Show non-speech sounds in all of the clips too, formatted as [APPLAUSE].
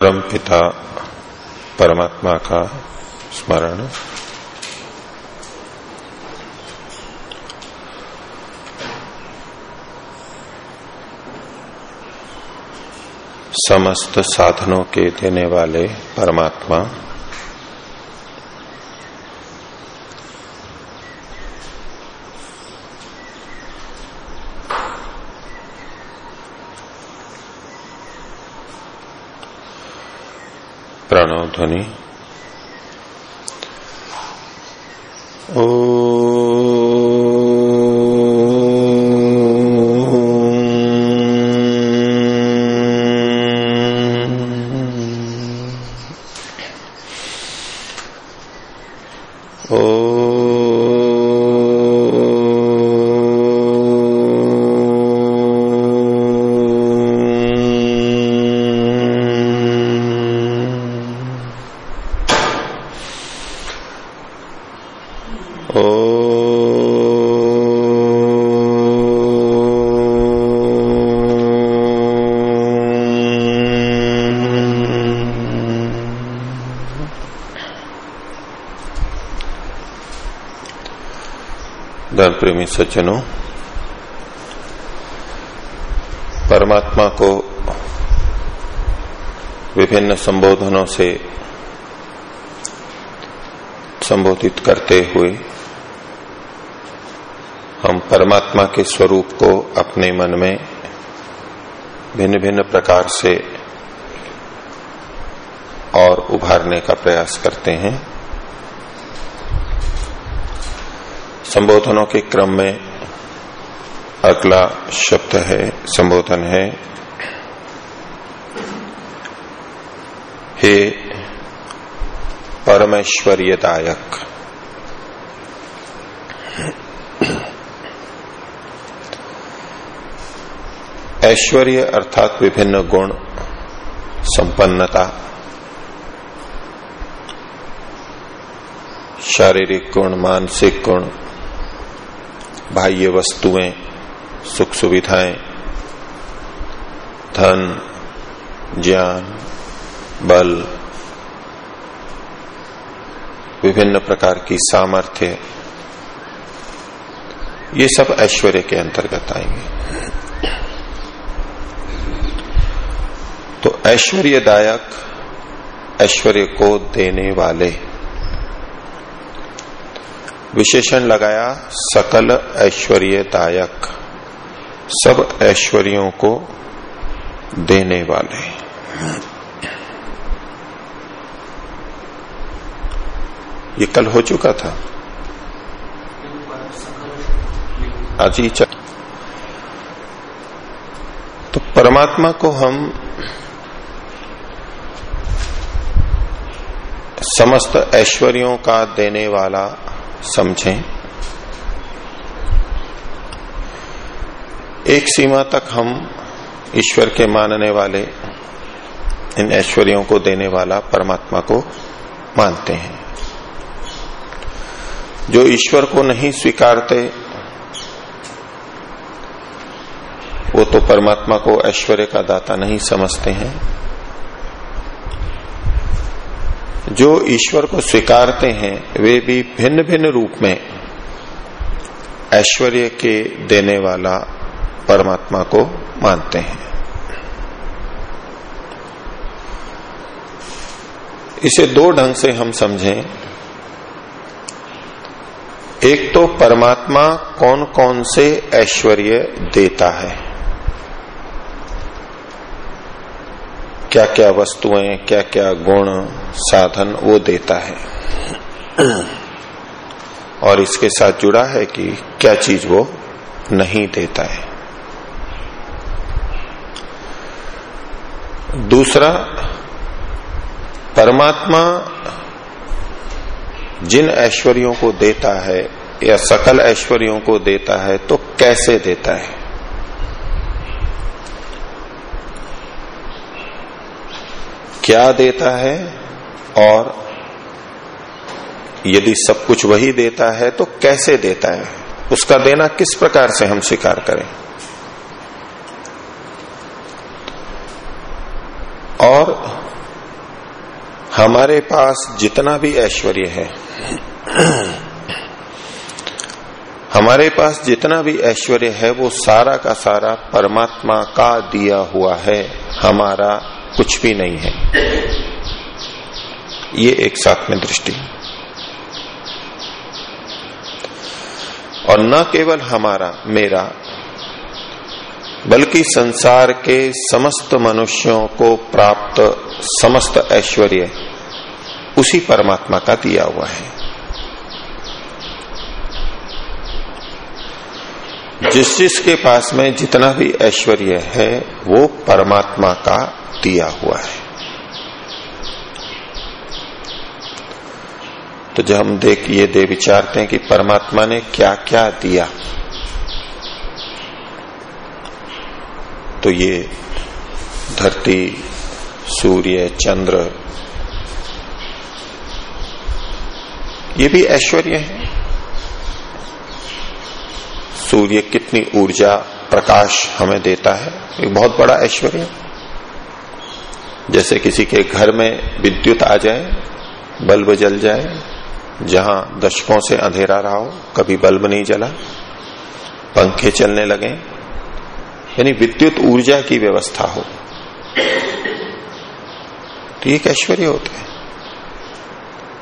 परम पिता परमात्मा का स्मरण। समस्त साधनों के देने वाले परमात्मा। ধ্বনি ध्वनि प्रेमी सज्जनों, परमात्मा को विभिन्न संबोधनों से संबोधित करते हुए हम परमात्मा के स्वरूप को अपने मन में भिन्न भिन्न प्रकार से और उभारने का प्रयास करते हैं। संबोधनों के क्रम में अगला शब्द है, संबोधन है, हे परमेश्वर्यदायक। ऐश्वर्य अर्थात विभिन्न गुण, संपन्नता, शारीरिक गुण, मानसिक गुण बाह्य वस्तुएँ, सुख सुविधाएँ, धन, ज्ञान, बल, विभिन्न प्रकार की सामर्थ्य, ये सब ऐश्वर्य के अंतर्गत आएँगे। तो ऐश्वर्यदायक, ऐश्वर्य को देने वाले विशेषण लगाया, सकल ऐश्वर्यदायक। सब ऐश्वर्यों को देने वाले। ये कल हो चुका था। आज ही तो परमात्मा को हम समस्त ऐश्वर्यों का देने वाला समझें। एक सीमा तक हम ईश्वर के मानने वाले, इन ऐश्वर्यों को देने वाला परमात्मा को मानते हैं। जो ईश्वर को नहीं स्वीकारते, वो तो परमात्मा को ऐश्वर्य का दाता नहीं समझते हैं। जो ईश्वर को स्वीकारते हैं, वे भी भिन्न भिन्न रूप में ऐश्वर्य के देने वाला परमात्मा को मानते हैं। इसे दो ढंग से हम समझें। एक तो परमात्मा कौन कौन से ऐश्वर्य देता है। क्या क्या वस्तुएँ क्या क्या गुण, साधन वो देता है। और इसके साथ जुड़ा है कि क्या चीज़ वो नहीं देता है। दूसरा, परमात्मा जिन ऐश्वर्यों को देता है या सकल ऐश्वर्यों को देता है तो कैसे देता है? क्या देता है और यदि सब कुछ वही देता है तो कैसे देता है? उसका देना किस प्रकार से हम स्वीकार करें? और हमारे पास जितना भी ऐश्वर्य है, हमारे पास जितना भी ऐश्वर्य है, वो सारा का सारा परमात्मा का दिया हुआ है, हमारा कुछ भी नहीं है। ये एक साथ में दृष्टि। और न केवल हमारा, मेरा, बल्कि संसार के समस्त मनुष्यों को प्राप्त समस्त ऐश्वर्य उसी परमात्मा का दिया हुआ है। जिस जिसके पास में जितना भी ऐश्वर्य है, वो परमात्मा का दिया हुआ है। तो जब हम देख, ये दे विचारते हैं कि परमात्मा ने क्या क्या दिया। तो ये धरती, सूर्य, चंद्र, ये भी ऐश्वर्य है। सूर्य कितनी ऊर्जा, प्रकाश हमें देता है एक बहुत बड़ा ऐश्वर्य जैसे किसी के घर में विद्युत आ जाए, बल्ब जल जाए, जहाँ दशकों से अंधेरा रहा हो, कभी बल्ब नहीं जला, पंखे चलने लगे, यानी विद्युत ऊर्जा की व्यवस्था हो। तो एक ऐश्वर्य होता है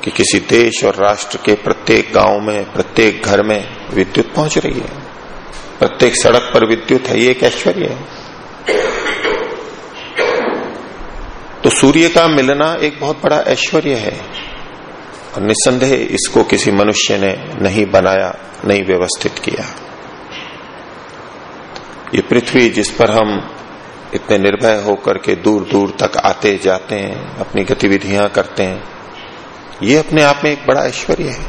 कि किसी देश और राष्ट्र के प्रत्येक गाँव में, प्रत्येक घर में विद्युत पहुँच रही है। प्रत्येक सड़क पर विद्युत है, ये एक ऐश्वर्य है। तो सूर्य का मिलना एक बहुत बड़ा ऐश्वर्य है। और निस्संदेह इसको किसी मनुष्य ने नहीं बनाया, नहीं व्यवस्थित किया। ये पृथ्वी जिस पर हम इतने निर्भय होकर के दूर दूर तक आते जाते हैं, अपनी गतिविधियाँ करते हैं, ये अपने आप में एक बड़ा ऐश्वर्य है।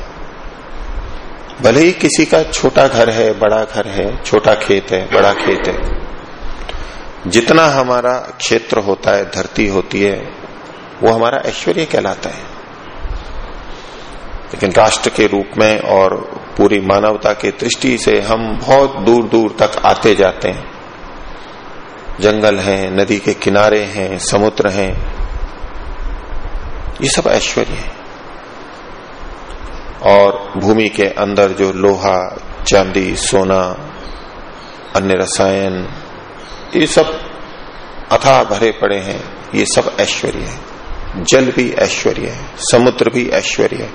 भले ही किसी का छोटा घर है, बड़ा घर है, छोटा खेत है, बड़ा खेत है जितना हमारा क्षेत्र होता है, धरती होती है, वो हमारा ऐश्वर्य कहलाता है। लेकिन राष्ट्र के रूप में और पूरी मानवता की दृष्टि से हम बहुत दूर दूर तक आते जाते हैं। जंगल हैं, नदी के किनारे हैं, समुद्र हैं, ये सब ऐश्वर्य है। और भूमि के अंदर जो लोहा, चांदी, सोना, अन्य रसायन ये सब अथा भरे पड़े हैं, ये सब ऐश्वर्य है। जल भी ऐश्वर्य है, समुद्र भी ऐश्वर्य है,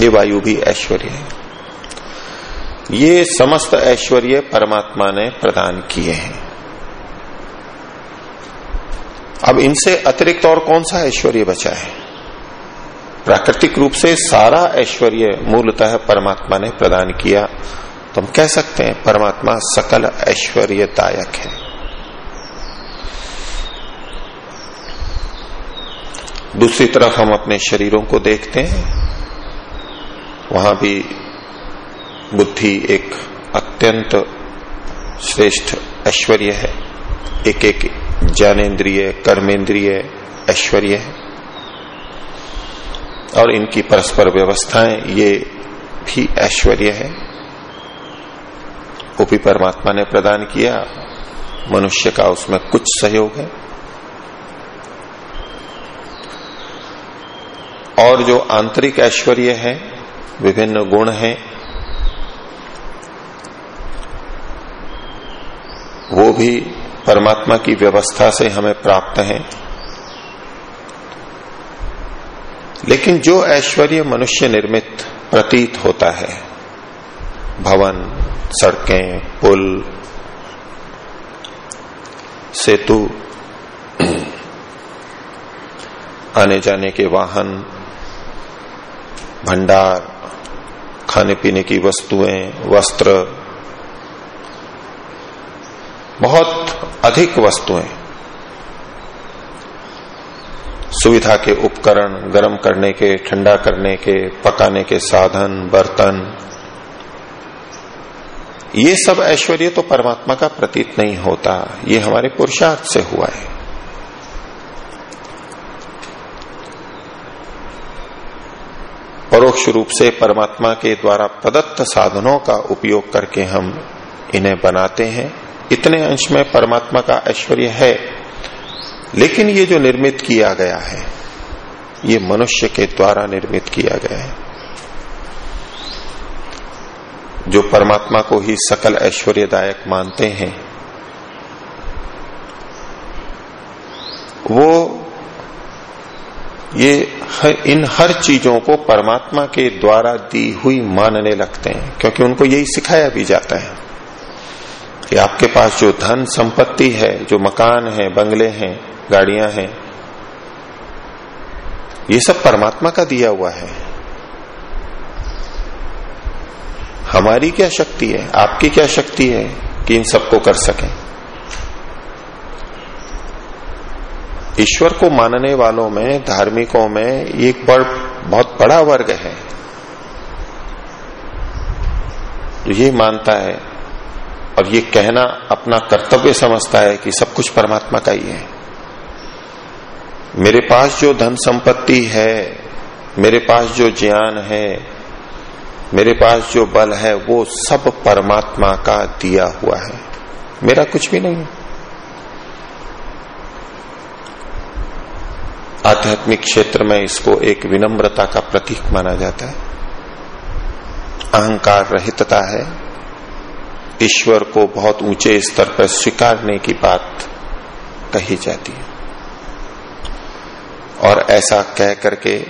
ये वायु भी ऐश्वर्य है। ये समस्त ऐश्वर्य परमात्मा ने प्रदान किए हैं। अब इनसे अतिरिक्त और कौन सा ऐश्वर्य बचा है? प्राकृतिक रूप से सारा ऐश्वर्य मूलतः परमात्मा ने प्रदान किया। तो हम कह सकते हैं, परमात्मा सकल ऐश्वर्यदायक है। दूसरी तरफ़ हम अपने शरीरों को देखते हैं, वहाँ भी बुद्धि एक अत्यंत श्रेष्ठ ऐश्वर्य है एक एक ज्ञानेन्द्रिय कर्मेंद्रिय ऐश्वर्य है। और इनकी परस्पर व्यवस्थाएँ, ये भी ऐश्वर्य है। वो भी परमात्मा ने प्रदान किया, मनुष्य का उसमें कुछ सहयोग है। और जो आंतरिक ऐश्वर्य है, विभिन्न गुण हैं, वो भी परमात्मा की व्यवस्था से हमें प्राप्त है। लेकिन जो ऐश्वर्य मनुष्य निर्मित प्रतीत होता है, भवन, सड़कें, पुल, सेतु, आने जाने के वाहन भंडार खाने पीने की वस्तुएँ, वस्त्र, बहुत अधिक वस्तुएँ। सुविधा के उपकरण गर्म करने के, ठंडा करने के, पकाने के साधन, बर्तन, ये सब ऐश्वर्य तो परमात्मा का प्रतीत नहीं होता, ये हमारे पुरुषार्थ से हुआ है। परोक्ष रूप से परमात्मा के द्वारा प्रदत्त साधनों का उपयोग करके हम इन्हें बनाते हैं। इतने अंश में परमात्मा का ऐश्वर्य है, लेकिन ये जो निर्मित किया गया है, ये मनुष्य के द्वारा निर्मित किया गया है। जो परमात्मा को ही सकल ऐश्वर्यदायक मानते हैं, वो ये इन हर चीज़ों को परमात्मा के द्वारा दी हुई मानने लगते हैं, क्योंकि उनको यही सिखाया भी जाता है कि आपके पास जो धन संपत्ति है, जो मकान है, बंगले हैं, गाड़ियाँ हैं, ये सब परमात्मा का दिया हुआ है। हमारी क्या शक्ति है? आपकी क्या शक्ति है कि इन सबको कर सकें? ईश्वर को मानने वालों में, धार्मिकों में एक बड़, बहुत बड़ा वर्ग है। जो ये मानता है और ये कहना अपना कर्तव्य समझता है कि सब कुछ परमात्मा का ही है। मेरे पास जो धन संपत्ति है, मेरे पास जो ज्ञान है, मेरे पास जो बल है, वो सब परमात्मा का दिया हुआ है। मेरा कुछ भी नहीं। है आध्यात्मिक क्षेत्र में इसको एक विनम्रता का प्रतीक माना जाता है। अहंकार रहितता है। ईश्वर को बहुत ऊँचे स्तर पर स्वीकारने की बात कही जाती है। और ऐसा कह करके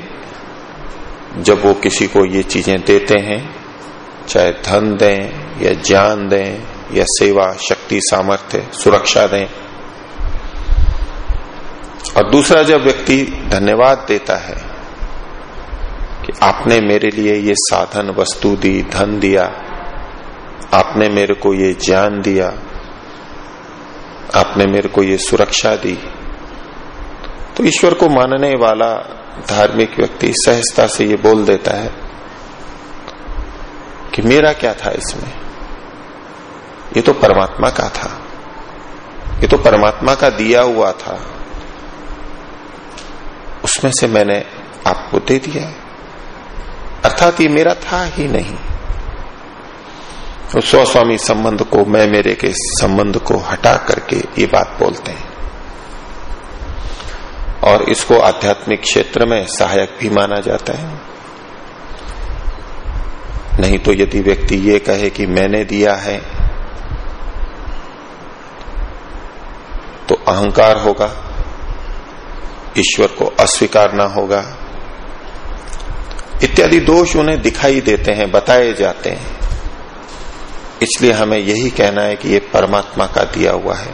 जब वो किसी को ये चीज़ें देते हैं, चाहे धन दें या ज्ञान दें या सेवा, शक्ति, सामर्थ्य, सुरक्षा दें और दूसरा जब व्यक्ति धन्यवाद देता है कि आपने मेरे लिए ये साधन, वस्तु दी, धन दिया, आपने मेरे को ये ज्ञान दिया, आपने मेरे को ये सुरक्षा दी तो ईश्वर को मानने वाला धार्मिक व्यक्ति सहजता से ये बोल देता है कि मेरा क्या था इसमें? ये तो परमात्मा का था। ये तो परमात्मा का दिया हुआ था। उसमें से मैंने आपको दे दिया अर्थात ये मेरा था ही नहीं। तो स्वस्वामी संबंध को, मैं मेरे के संबंध को हटा करके ये बात बोलते हैं। और इसको आध्यात्मिक क्षेत्र में सहायक भी माना जाता है। नहीं तो यदि व्यक्ति ये कहे कि मैंने दिया है तो अहंकार होगा। ईश्वर को अस्वीकार ना होगा। इत्यादि दोष उन्हें दिखाई देते हैं, बताए जाते हैं। इसलिए हमें यही कहना है कि ये परमात्मा का दिया हुआ है।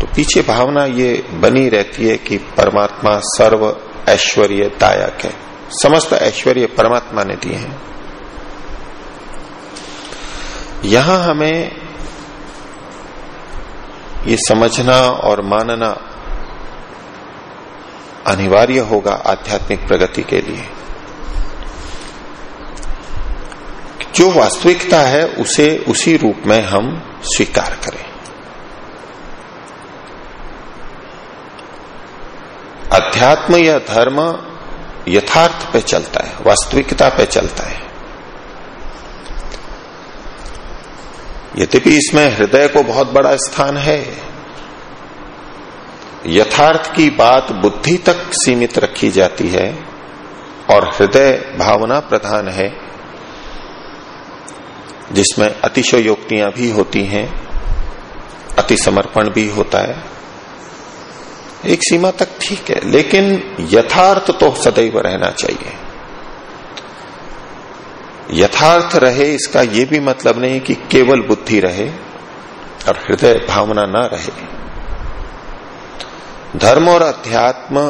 तो पीछे भावना ये बनी रहती है कि परमात्मा सर्व ऐश्वर्य दायक है। समस्त ऐश्वर्य परमात्मा ने दिए हैं। यहाँ हमें ये समझना और मानना अनिवार्य होगा आध्यात्मिक प्रगति के लिए। जो वास्तविकता है, उसे उसी रूप में हम स्वीकार करें। अध्यात्म या धर्म यथार्थ पे चलता है, वास्तविकता पे चलता है। यद्यपि इसमें हृदय को बहुत बड़ा स्थान है यथार्थ की बात बुद्धि तक सीमित रखी जाती है और हृदय भावना प्रधान है, जिसमें अतिशयोक्तियाँ भी होती हैं अति समर्पण भी होता है। एक सीमा तक ठीक है, लेकिन यथार्थ तो सदैव रहना चाहिए। यथार्थ रहे इसका यह भी मतलब नहीं कि केवल बुद्धि रहे और हृदय भावना ना रहे। धर्म और अध्यात्म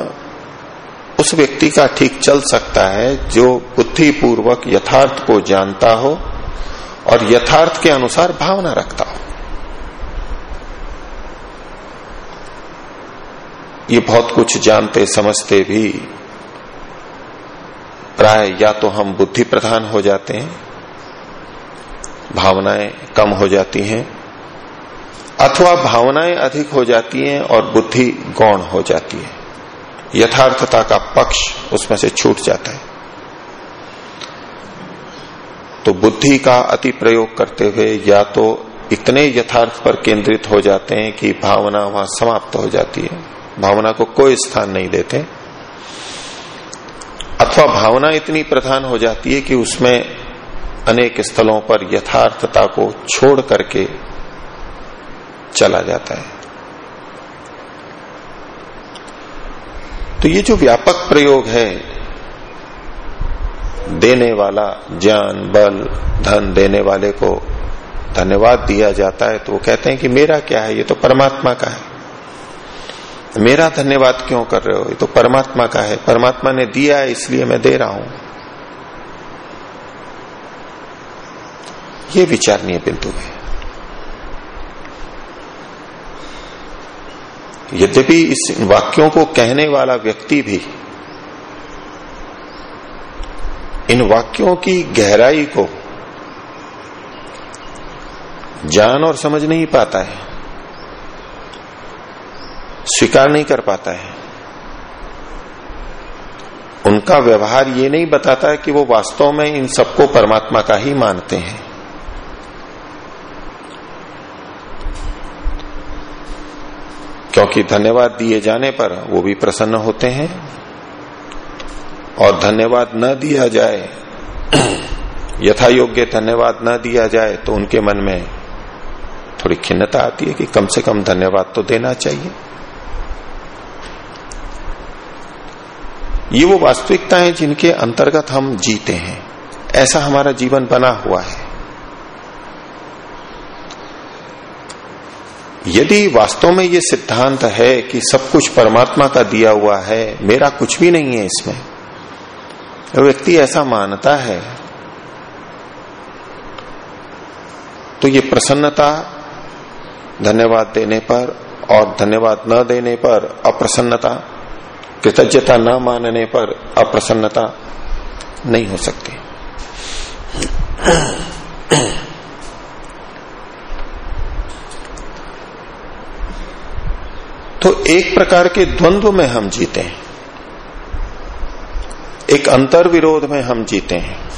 उस व्यक्ति का ठीक चल सकता है जो बुद्धि पूर्वक यथार्थ को जानता हो और यथार्थ के अनुसार भावना रखता हो। ये बहुत कुछ जानते, समझते भी प्राय या तो हम बुद्धि प्रधान हो जाते हैं, भावनाएँ कम हो जाती हैं अथवा भावनाएँ अधिक हो जाती हैं और बुद्धि गौण हो जाती है। यथार्थता का पक्ष उसमें से छूट जाता है। तो बुद्धि का अति प्रयोग करते हुए या तो इतने यथार्थ पर केंद्रित हो जाते हैं कि भावना वहाँ समाप्त हो जाती है। भावना को कोई स्थान नहीं देते। अथवा भावना इतनी प्रधान हो जाती है कि उसमें अनेक स्थलों पर यथार्थता को छोड़ करके चला जाता है। तो ये जो व्यापक प्रयोग है, देने वाला ज्ञान, बल, धन देने वाले को धन्यवाद दिया जाता है तो वो कहते हैं कि मेरा क्या है? ये तो परमात्मा का है। मेरा धन्यवाद क्यों कर रहे हो? ये तो परमात्मा का है। परमात्मा ने दिया है, इसलिए मैं दे रहा हूँ। ये विचारणीय बिंदु है। यद्यपि इस वाक्यों को कहने वाला व्यक्ति भी, इन वाक्यों की गहराई को जान और समझ नहीं पाता है, स्वीकार नहीं कर पाता है। उनका व्यवहार ये नहीं बताता है कि वो वास्तव में इन सबको परमात्मा का ही मानते हैं। क्योंकि धन्यवाद दिए जाने पर वो भी प्रसन्न होते हैं। और धन्यवाद न दिया जाए [CLEARS THROAT] यथा योग्य धन्यवाद न दिया जाए तो उनके मन में थोड़ी खिन्नता आती है कि कम से कम धन्यवाद तो देना चाहिए। ये वो वास्तविकता है जिनके अंतर्गत हम जीते हैं। ऐसा हमारा जीवन बना हुआ है। यदि वास्तव में ये सिद्धांत है कि सब कुछ परमात्मा का दिया हुआ है, मेरा कुछ भी नहीं है इसमें। व्यक्ति ऐसा मानता है। तो ये प्रसन्नता धन्यवाद देने पर और धन्यवाद न देने पर अप्रसन्नता, कृतज्ञता न मानने पर अप्रसन्नता नहीं हो सकती। एक प्रकार के द्वंद्व में हम जीते हैं। एक अंतर विरोध में हम जीते हैं।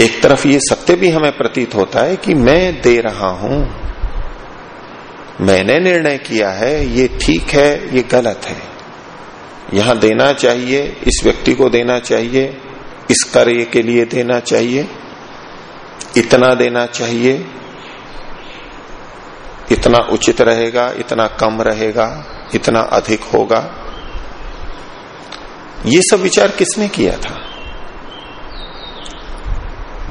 एक तरफ़ ये सत्य भी हमें प्रतीत होता है कि मैं दे रहा हूँ। मैंने निर्णय किया है, ये ठीक है, ये गलत है। यहाँ देना चाहिए, इस व्यक्ति को देना चाहिए, इस कार्य के लिए देना चाहिए, इतना देना चाहिए इतना उचित रहेगा इतना कम रहेगा इतना अधिक होगा। ये सब विचार किसने किया था?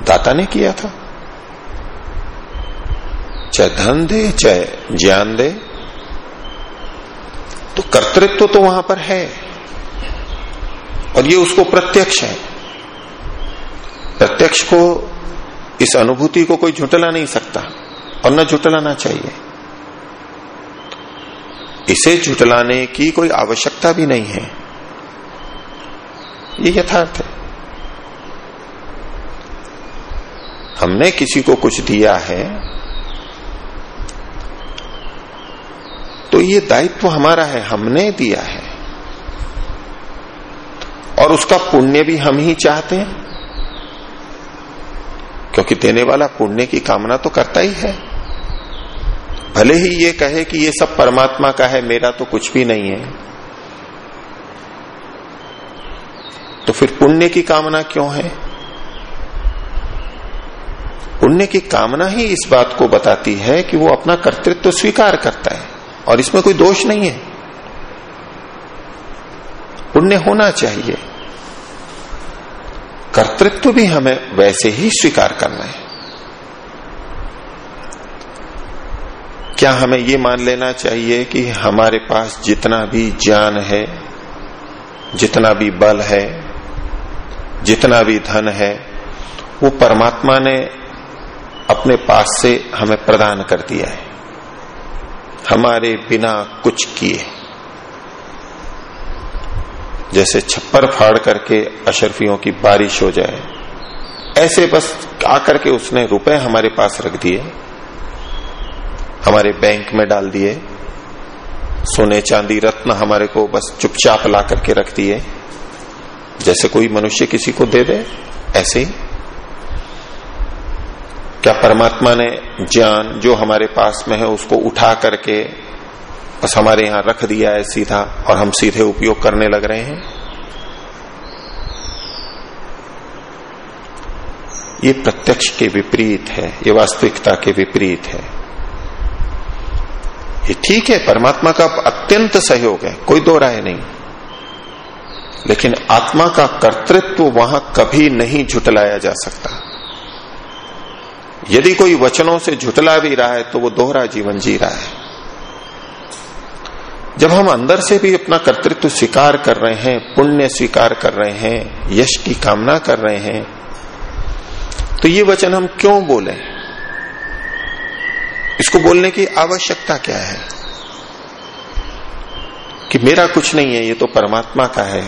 दाता ने किया था। चाहे धन दे चाहे ज्ञान दे तो कर्तृत्व तो, तो वहाँ पर है। और ये उसको प्रत्यक्ष है। प्रत्यक्ष को इस अनुभूति को कोई झुटला नहीं सकता और न झुटलाना चाहिए। इसे झुटलाने की कोई आवश्यकता भी नहीं है। ये यथार्थ है। हमने किसी को कुछ दिया है तो ये दायित्व हमारा है, हमने दिया है। और उसका पुण्य भी हम ही चाहते हैं। क्योंकि देने वाला पुण्य की कामना तो करता ही है। भले ही ये कहे कि ये सब परमात्मा का है, मेरा तो कुछ भी नहीं है। तो फिर पुण्य की कामना क्यों है? पुण्य की कामना ही इस बात को बताती है कि वो अपना कर्तृत्व तो स्वीकार करता है, और इसमें कोई दोष नहीं है। पुण्य होना चाहिए। कर्तृत्व भी हमें वैसे ही स्वीकार करना है। क्या हमें ये मान लेना चाहिए कि हमारे पास जितना भी ज्ञान है, जितना भी बल है, जितना भी धन है, वो परमात्मा ने अपने पास से हमें प्रदान कर दिया है। हमारे बिना कुछ किए। जैसे छप्पर फाड़ करके अशरफियों की बारिश हो जाए, ऐसे बस आकर के उसने रुपए हमारे पास रख दिए। हमारे बैंक में डाल दिए। सोने, चांदी, रत्न हमारे को बस चुपचाप ला करके रख दिए। जैसे कोई मनुष्य किसी को दे दे, ऐसे ही। क्या परमात्मा ने ज्ञान जो हमारे पास में है, उसको उठा करके बस हमारे यहाँ रख दिया है सीधा और हम सीधे उपयोग करने लग रहे हैं? ये प्रत्यक्ष के विपरीत है, ये वास्तविकता के विपरीत है। ये ठीक है, परमात्मा का अत्यंत सहयोग है, कोई दो राय नहीं। लेकिन आत्मा का कर्तृत्व वहाँ कभी नहीं झुटलाया जा सकता। यदि कोई वचनों से झुटला भी रहा है तो वो दोहरा जीवन जी रहा है। जब हम अंदर से भी अपना कर्तृत्व स्वीकार कर रहे हैं, पुण्य स्वीकार कर रहे हैं, यश की कामना कर रहे हैं तो ये वचन हम क्यों बोले? इसको बोलने की आवश्यकता क्या है? कि मेरा कुछ नहीं है, ये तो परमात्मा का है।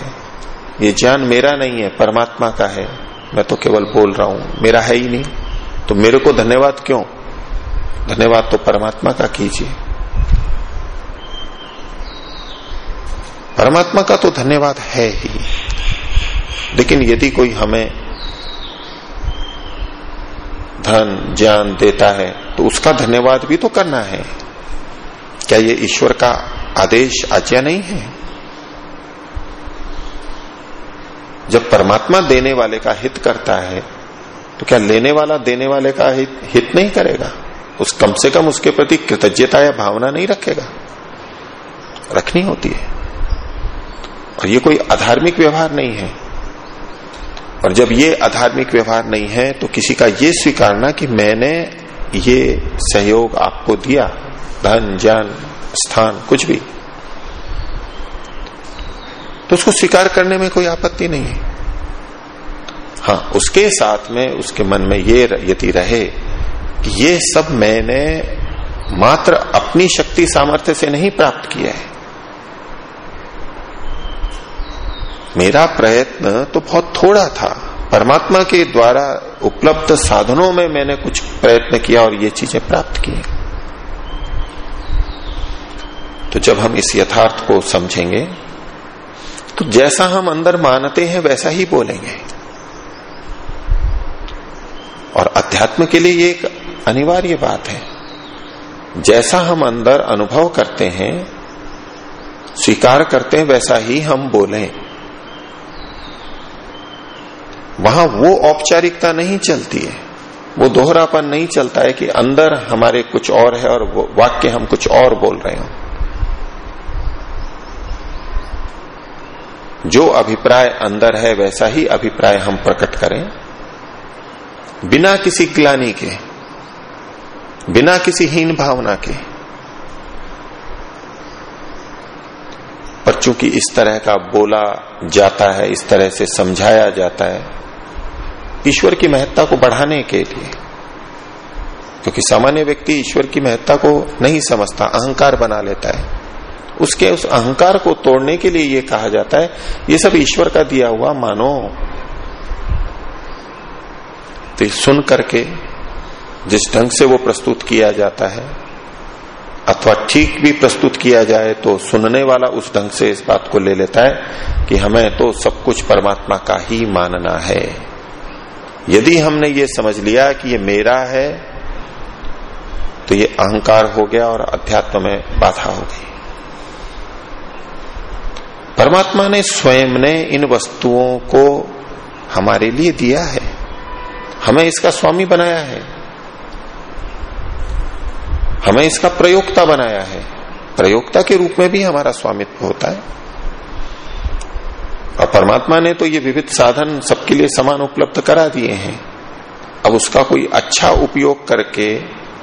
ये ज्ञान मेरा नहीं है, परमात्मा का है। मैं तो केवल बोल रहा हूँ, मेरा है ही नहीं। तो मेरे को धन्यवाद क्यों? धन्यवाद तो परमात्मा का कीजिए। परमात्मा का तो धन्यवाद है ही। लेकिन यदि कोई हमें धन ज्ञान देता है तो उसका धन्यवाद भी तो करना है। क्या ये ईश्वर का आदेश आज्ञा नहीं है? जब परमात्मा देने वाले का हित करता है तो क्या लेने वाला देने वाले का हित, हित नहीं करेगा? उस कम से कम उसके प्रति कृतज्ञता या भावना नहीं रखेगा। रखनी होती है। और ये कोई अधार्मिक व्यवहार नहीं है। और जब ये अधार्मिक व्यवहार नहीं है तो किसी का ये स्वीकारना कि मैंने ये सहयोग आपको दिया, धन जन स्थान, कुछ भी। तो उसको स्वीकार करने में कोई आपत्ति नहीं है। हाँ उसके साथ में, उसके मन में ये यदि रहे कि ये सब मैंने मात्र अपनी शक्ति सामर्थ्य से नहीं प्राप्त किया है। मेरा प्रयत्न तो बहुत थोड़ा था। परमात्मा के द्वारा उपलब्ध साधनों में मैंने कुछ प्रयत्न किया और ये चीज़ें प्राप्त की। तो जब हम इस यथार्थ को समझेंगे तो जैसा हम अंदर मानते हैं, वैसा ही बोलेंगे। और अध्यात्म के लिए ये एक अनिवार्य बात है। जैसा हम अंदर अनुभव करते हैं, स्वीकार करते हैं, वैसा ही हम बोलें। वहाँ वो औपचारिकता नहीं चलती है। वो दोहरापन नहीं चलता है कि अंदर हमारे कुछ और है और वाक्य हम कुछ और बोल रहे हो। जो अभिप्राय अंदर है, वैसा ही अभिप्राय हम प्रकट करें। बिना किसी ग्लानी के, बिना किसी हीन भावना के। पर चूँकि इस तरह का बोला जाता है, इस तरह से समझाया जाता है ईश्वर की महत्ता को बढ़ाने के लिए। क्योंकि सामान्य व्यक्ति ईश्वर की महत्ता को नहीं समझता, अहंकार बना लेता है। उसके उस अहंकार को तोड़ने के लिए ये कहा जाता है, ये सब ईश्वर का दिया हुआ मानो। तो सुन करके जिस ढंग से वो प्रस्तुत किया जाता है, अथवा ठीक भी प्रस्तुत किया जाए तो सुनने वाला उस ढंग से इस बात को ले लेता है कि हमें तो सब कुछ परमात्मा का ही मानना है। यदि हमने ये समझ लिया कि ये मेरा है तो ये अहंकार हो गया और अध्यात्म में बाधा हो गई। परमात्मा ने स्वयं ने इन वस्तुओं को हमारे लिए दिया है। हमें इसका स्वामी बनाया है। हमें इसका प्रयोक्ता बनाया है। प्रयोक्ता के रूप में भी हमारा स्वामित्व होता है। और परमात्मा ने तो ये विविध साधन सबके लिए समान उपलब्ध करा दिए हैं। अब उसका कोई अच्छा उपयोग करके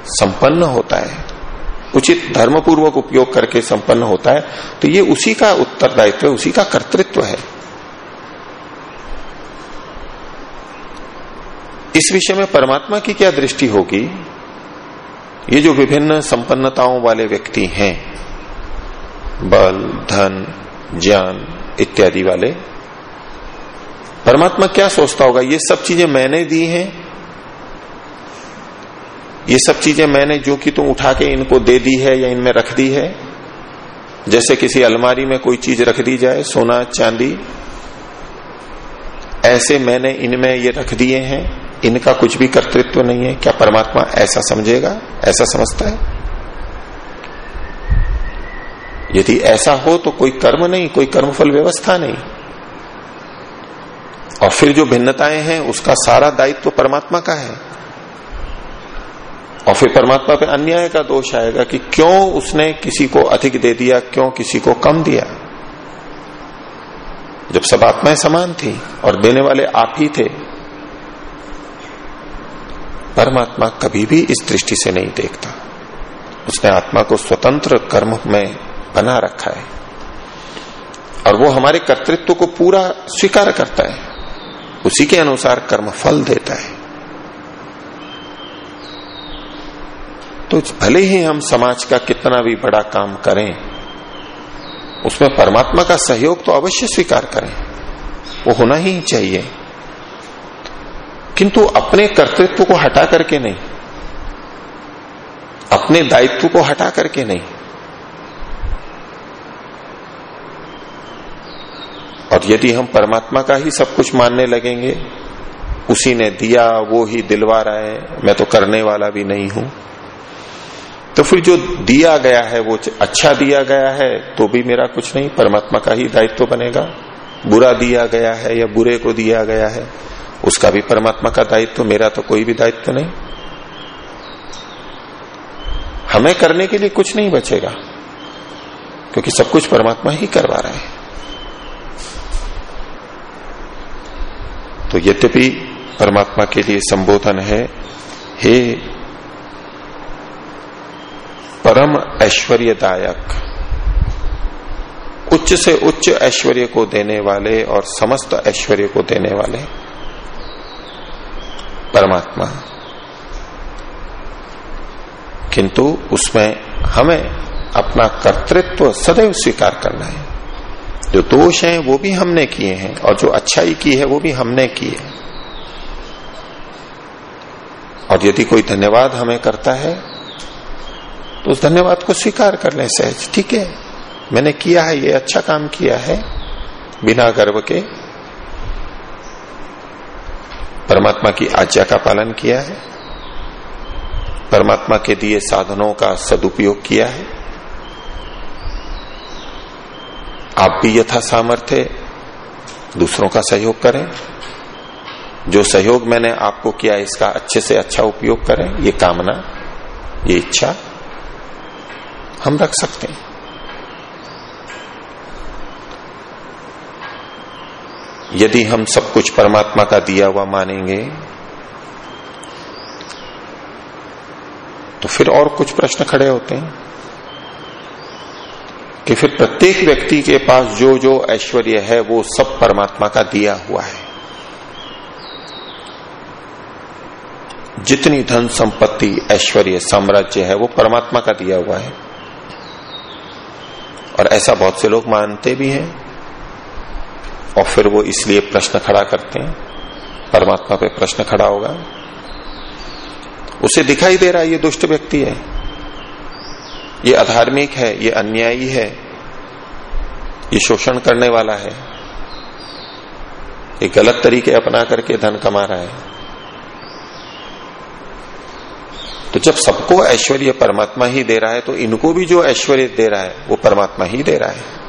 संपन्न होता है, उचित धर्मपूर्वक उपयोग करके संपन्न होता है तो ये उसी का उत्तरदायित्व है उसी का कर्तृत्व है। इस विषय में परमात्मा की क्या दृष्टि होगी? ये जो विभिन्न संपन्नताओं वाले व्यक्ति हैं, बल, धन, ज्ञान इत्यादि वाले। परमात्मा क्या सोचता होगा? ये सब चीज़ें मैंने दी हैं। ये सब चीज़ें मैंने जो कि तुम उठा के इनको दे दी है या इनमें रख दी है। जैसे किसी अलमारी में कोई चीज़ रख दी जाए, सोना, चांदी, ऐसे मैंने इनमें ये रख दिए हैं। इनका कुछ भी कर्तृत्व नहीं है। क्या परमात्मा ऐसा समझेगा? ऐसा समझता है? यदि ऐसा हो तो कोई कर्म नहीं, कोई कर्मफल व्यवस्था नहीं। और फिर जो भिन्नताएँ हैं, उसका सारा दायित्व तो परमात्मा का है। और फिर परमात्मा पे अन्याय का दोष आएगा कि क्यों उसने किसी को अधिक दे दिया, क्यों किसी को कम दिया। जब सब आत्माएँ समान थी और देने वाले आप ही थे, परमात्मा कभी भी इस दृष्टि से नहीं देखता। उसने आत्मा को स्वतंत्र कर्म में बना रखा है। और वो हमारे कर्तृत्व को पूरा स्वीकार करता है। उसी के अनुसार कर्म फल देता है। तो भले ही हम समाज का कितना भी बड़ा काम करें, उसमें परमात्मा का सहयोग तो अवश्य स्वीकार करें। वो होना ही चाहिए। किंतु अपने कर्तृत्व को हटा करके नहीं। अपने दायित्व को हटा करके नहीं। और यदि हम परमात्मा का ही सब कुछ मानने लगेंगे, उसी ने दिया, वो ही दिलवा रहा है, मैं तो करने वाला भी नहीं हूँ। तो फिर जो दिया गया है, वो अच्छा दिया गया है तो भी मेरा कुछ नहीं, परमात्मा का ही दायित्व बनेगा। बुरा दिया गया है या बुरे को दिया गया है, उसका भी परमात्मा का दायित्व, मेरा तो कोई भी दायित्व नहीं। हमें करने के लिए कुछ नहीं बचेगा, क्योंकि सब कुछ परमात्मा ही करवा रहा है। तो यद्यपि परमात्मा के लिए संबोधन है, हे परम ऐश्वर्यदायक, उच्च से उच्च ऐश्वर्य को देने वाले और समस्त ऐश्वर्य को देने वाले परमात्मा। किंतु उसमें हमें अपना कर्तृत्व सदैव स्वीकार करना है। जो दोष हैं, वो भी हमने किए हैं, और जो अच्छाई की है, वो भी हमने की है। और यदि कोई धन्यवाद हमें करता है तो उस धन्यवाद को स्वीकार कर ले सहज, ठीक है? मैंने किया है, ये अच्छा काम किया है, बिना गर्व के। परमात्मा की आज्ञा का पालन किया है। परमात्मा के दिए साधनों का सदुपयोग किया है। आप भी यथा सामर्थ्य दूसरों का सहयोग करें। जो सहयोग मैंने आपको किया इसका अच्छे से अच्छा उपयोग करें, ये कामना, ये इच्छा हम रख सकते हैं। यदि हम सब कुछ परमात्मा का दिया हुआ मानेंगे तो फिर और कुछ प्रश्न खड़े होते हैं। कि फिर प्रत्येक व्यक्ति के पास जो जो ऐश्वर्य है, वो सब परमात्मा का दिया हुआ है। जितनी धन संपत्ति, ऐश्वर्य, साम्राज्य है, वो परमात्मा का दिया हुआ है। और ऐसा बहुत से लोग मानते भी हैं। और फिर वो इसलिए प्रश्न खड़ा करते हैं। परमात्मा पे प्रश्न खड़ा होगा। उसे दिखाई दे रहा है, ये दुष्ट व्यक्ति है। ये अधार्मिक है, ये अन्यायी है, ये शोषण करने वाला है। ये गलत तरीके अपना करके धन कमा रहा है। तो जब सबको ऐश्वर्य परमात्मा ही दे रहा है तो इनको भी जो ऐश्वर्य दे रहा है, वो परमात्मा ही दे रहा है।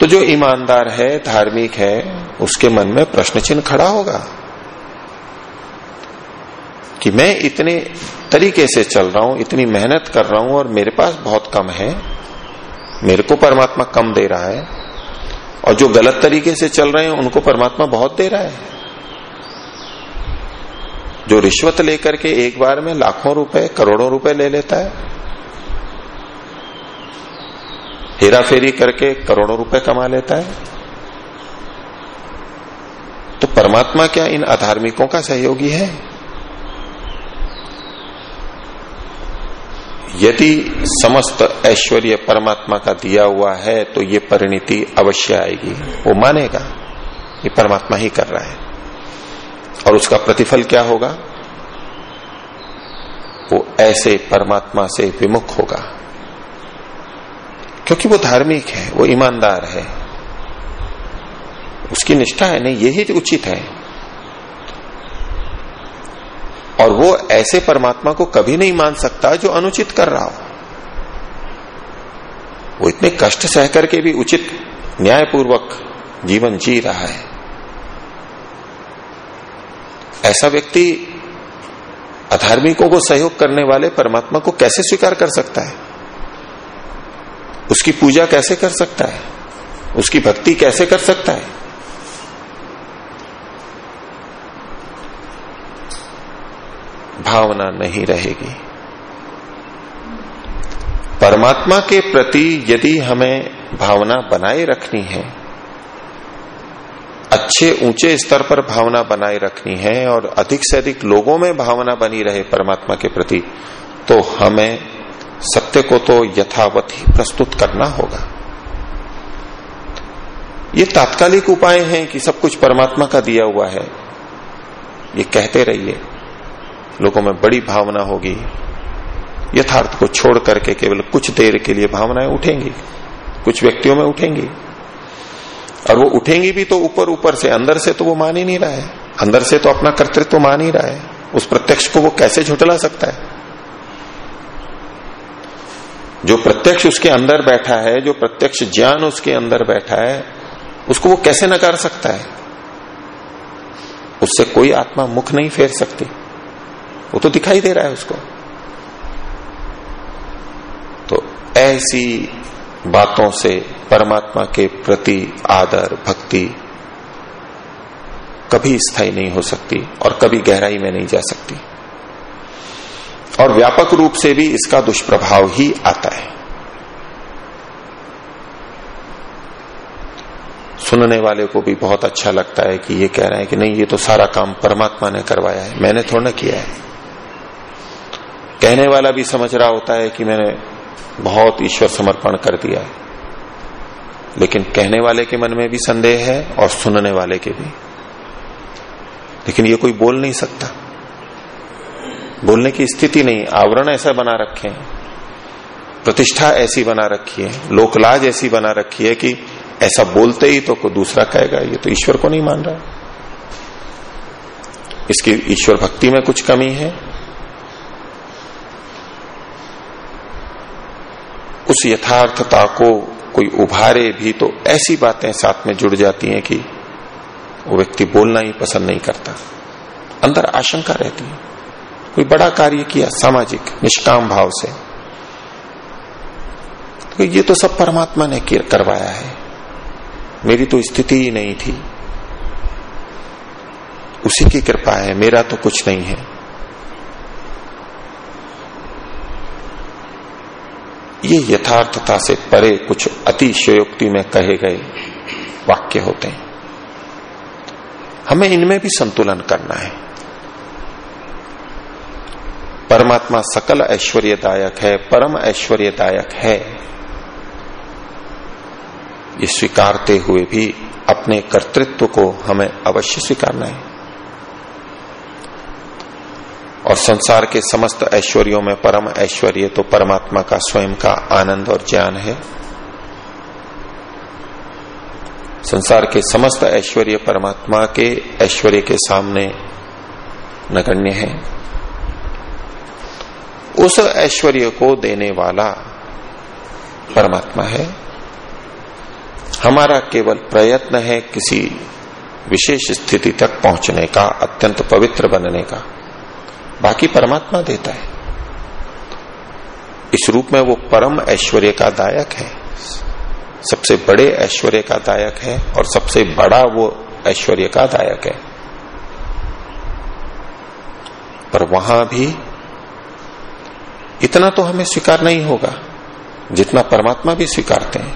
तो जो ईमानदार है, धार्मिक है, उसके मन में प्रश्न चिन्ह खड़ा होगा। कि मैं इतने तरीके से चल रहा हूँ, इतनी मेहनत कर रहा हूँ और मेरे पास बहुत कम है, मेरे को परमात्मा कम दे रहा है, और जो गलत तरीके से चल रहे हैं, उनको परमात्मा बहुत दे रहा है। जो रिश्वत लेकर के एक बार में लाखों रुपए, करोड़ों रुपए ले लेता है हेरा फेरी करके करोड़ों रुपए कमा लेता है तो परमात्मा क्या इन अधार्मिकों का सहयोगी है? यदि समस्त ऐश्वर्य परमात्मा का दिया हुआ है तो ये परिणति अवश्य आएगी। वो मानेगा, ये परमात्मा ही कर रहा है। और उसका प्रतिफल क्या होगा? वो ऐसे परमात्मा से विमुख होगा। क्योंकि वो धार्मिक है, वो ईमानदार है। उसकी निष्ठा है नहीं, यही उचित है। और वो ऐसे परमात्मा को कभी नहीं मान सकता जो अनुचित कर रहा हो। वो इतने कष्ट सह करके भी उचित, न्यायपूर्वक जीवन जी रहा है। ऐसा व्यक्ति अधार्मिकों को सहयोग करने वाले परमात्मा को कैसे स्वीकार कर सकता है? उसकी पूजा कैसे कर सकता है? उसकी भक्ति कैसे कर सकता है? भावना नहीं रहेगी। परमात्मा के प्रति यदि हमें भावना बनाए रखनी है, अच्छे ऊँचे स्तर पर भावना बनाए रखनी है और अधिक से अधिक लोगों में भावना बनी रहे परमात्मा के प्रति तो हमें सत्य को तो यथावत ही प्रस्तुत करना होगा। ये तात्कालिक उपाय हैं कि सब कुछ परमात्मा का दिया हुआ है। ये कहते रहिए। लोगों में बड़ी भावना होगी। यथार्थ को छोड़ करके केवल कुछ देर के लिए भावनाएँ उठेंगी। कुछ व्यक्तियों में उठेंगी। और वो उठेंगी भी तो ऊपर ऊपर से, अंदर से तो वो मान ही नहीं रहा है। अंदर से तो अपना कर्तृत्व तो मान ही रहा है। उस प्रत्यक्ष को वो कैसे झुटला सकता है? जो प्रत्यक्ष उसके अंदर बैठा है, जो प्रत्यक्ष ज्ञान उसके अंदर बैठा है, उसको वो कैसे नकार सकता है? उससे कोई आत्मा मुख नहीं फेर सकती। वो तो दिखाई दे रहा है उसको। तो ऐसी बातों से परमात्मा के प्रति आदर, भक्ति कभी स्थायी नहीं हो सकती और कभी गहराई में नहीं जा सकती। और व्यापक रूप से भी इसका दुष्प्रभाव ही आता है। सुनने वाले को भी बहुत अच्छा लगता है कि ये कह रहे हैं कि नहीं, ये तो सारा काम परमात्मा ने करवाया है, मैंने थोड़ा किया है। कहने वाला भी समझ रहा होता है कि मैंने बहुत ईश्वर समर्पण कर दिया है। लेकिन कहने वाले के मन में भी संदेह है और सुनने वाले के भी। लेकिन ये कोई बोल नहीं सकता। बोलने की स्थिति नहीं, आवरण ऐसा बना रखे हैं। प्रतिष्ठा ऐसी बना रखी है, लोकलाज ऐसी बना रखी है कि ऐसा बोलते ही तो कोई दूसरा कहेगा, ये तो ईश्वर को नहीं मान रहा। इसकी ईश्वर भक्ति में कुछ कमी है। उस यथार्थता को कोई उभारे भी तो ऐसी बातें साथ में जुड़ जाती हैं कि वो व्यक्ति बोलना ही पसंद नहीं करता। अंदर आशंका रहती है। कोई बड़ा कार्य किया सामाजिक, निष्काम भाव से। तो ये तो सब परमात्मा ने करवाया है। मेरी तो स्थिति ही नहीं थी। उसी की कृपा है, मेरा तो कुछ नहीं है। ये यथार्थता से परे कुछ अतिशयोक्ति में कहे गए वाक्य होते हैं। हमें इनमें भी संतुलन करना है। परमात्मा सकल ऐश्वर्यदायक है, परम ऐश्वर्यदायक है। ये स्वीकारते हुए भी अपने कर्तृत्व को हमें अवश्य स्वीकारना है। और संसार के समस्त ऐश्वर्यों में परम ऐश्वर्य तो परमात्मा का स्वयं का आनंद और ज्ञान है। संसार के समस्त ऐश्वर्य परमात्मा के ऐश्वर्य के सामने नगण्य है। उस ऐश्वर्य को देने वाला परमात्मा है। हमारा केवल प्रयत्न है किसी विशेष स्थिति तक पहुँचने का, अत्यंत पवित्र बनने का। बाकी परमात्मा देता है। इस रूप में वो परम ऐश्वर्य का दायक है। सबसे बड़े ऐश्वर्य का दायक है और सबसे बड़ा वो ऐश्वर्य का दायक है। पर वहाँ भी इतना तो हमें स्वीकार नहीं होगा, जितना परमात्मा भी स्वीकारते हैं,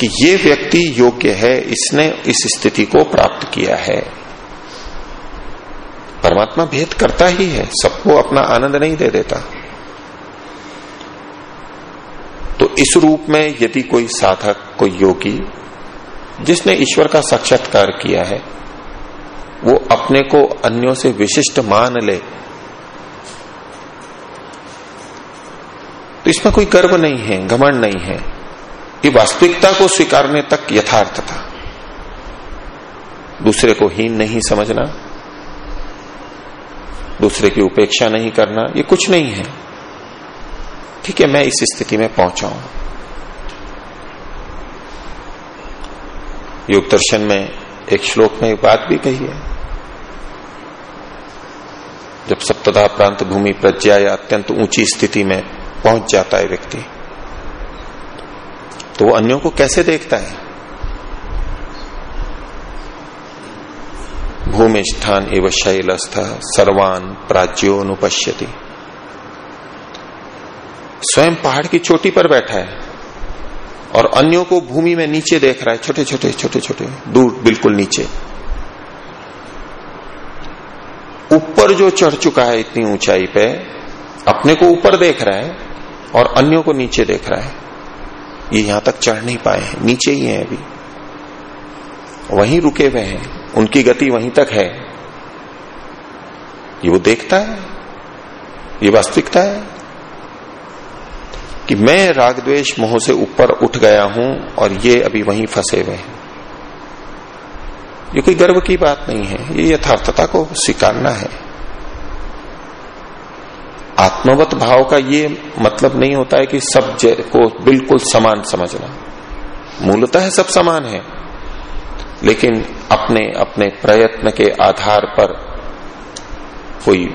कि ये व्यक्ति योग्य है, इसने इस स्थिति को प्राप्त किया है। परमात्मा भेद करता ही है, सबको अपना आनंद नहीं दे देता। तो इस रूप में यदि कोई साधक, कोई योगी, जिसने ईश्वर का साक्षात्कार किया है, वो अपने को अन्यों से विशिष्ट मान ले तो इसमें कोई गर्व नहीं है, घमंड नहीं है। ये वास्तविकता को स्वीकारने तक यथार्थ था। दूसरे को हीन नहीं समझना दूसरे की उपेक्षा नहीं करना, ये कुछ नहीं है। ठीक है, मैं इस स्थिति में पहुँचा हूँ योग दर्शन में एक श्लोक में एक बात भी कही है। जब सप्तदा प्रांत भूमि प्रज्ञा या अत्यंत ऊँची स्थिति में पहुँच जाता है व्यक्ति तो वो अन्यों को कैसे देखता है? भूमि स्थान एवं शैलस्थ सर्वान प्राज्योनुपश्यति। स्वयं पहाड़ की चोटी पर बैठा है और अन्यों को भूमि में नीचे देख रहा है, छोटे छोटे छोटे छोटे, दूर, बिल्कुल नीचे। ऊपर जो चढ़ चुका है इतनी ऊंचाई पे, अपने को ऊपर देख रहा है और अन्यों को नीचे देख रहा है। ये यहाँ तक चढ़ नहीं पाए हैं, नीचे ही हैं अभी। वहीं रुके हुए हैं। उनकी गति वहीं तक है। ये वो देखता है, ये वास्तविकता है कि मैं राग द्वेष मोह से ऊपर उठ गया हूँ और ये अभी वहीं फंसे हुए हैं। ये कोई गर्व की बात नहीं है, ये यथार्थता को स्वीकारना है। आत्मवत भाव का ये मतलब नहीं होता है कि सबको बिल्कुल समान समझना। मूलतः सब समान है। लेकिन अपने अपने प्रयत्न के आधार पर कोई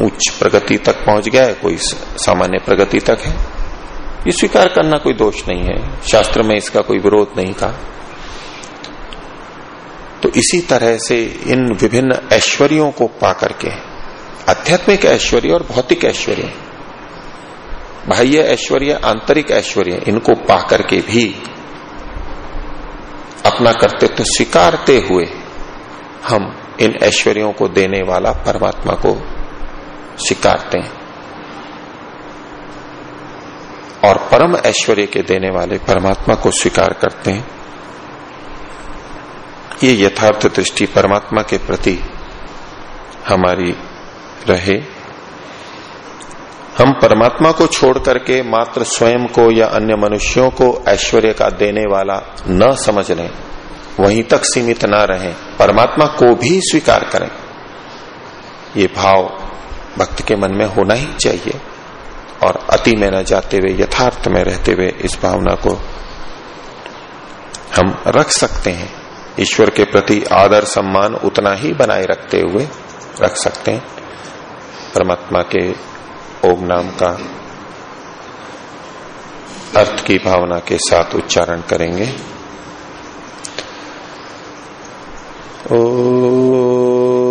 उच्च प्रगति तक पहुँच गया है, कोई सामान्य प्रगति तक है। ये स्वीकार करना कोई दोष नहीं है। शास्त्र में इसका कोई विरोध नहीं था। तो इसी तरह से इन विभिन्न ऐश्वर्यों को पा करके, आध्यात्मिक ऐश्वर्य और भौतिक ऐश्वर्य, बाह्य ऐश्वर्य, आंतरिक ऐश्वर्य, इनको पा करके भी अपना कर्तव्य स्वीकारते हुए हम इन ऐश्वर्यों को देने वाला परमात्मा को स्वीकारते हैं। और परम ऐश्वर्य के देने वाले परमात्मा को स्वीकार करते हैं। ये यथार्थ दृष्टि परमात्मा के प्रति हमारी रहे। हम परमात्मा को छोड़ करके मात्र स्वयं को या अन्य मनुष्यों को ऐश्वर्य का देने वाला न समझ लें, वहीं तक सीमित ना रहें, परमात्मा को भी स्वीकार करें। ये भाव भक्त के मन में होना ही चाहिए और अति में न जाते हुए, यथार्थ में रहते हुए इस भावना को हम रख सकते हैं। ईश्वर के प्रति आदर सम्मान उतना ही बनाए रखते हुए रख सकते हैं। परमात्मा के ओम नाम का अर्थ की भावना के साथ उच्चारण करेंगे। ओ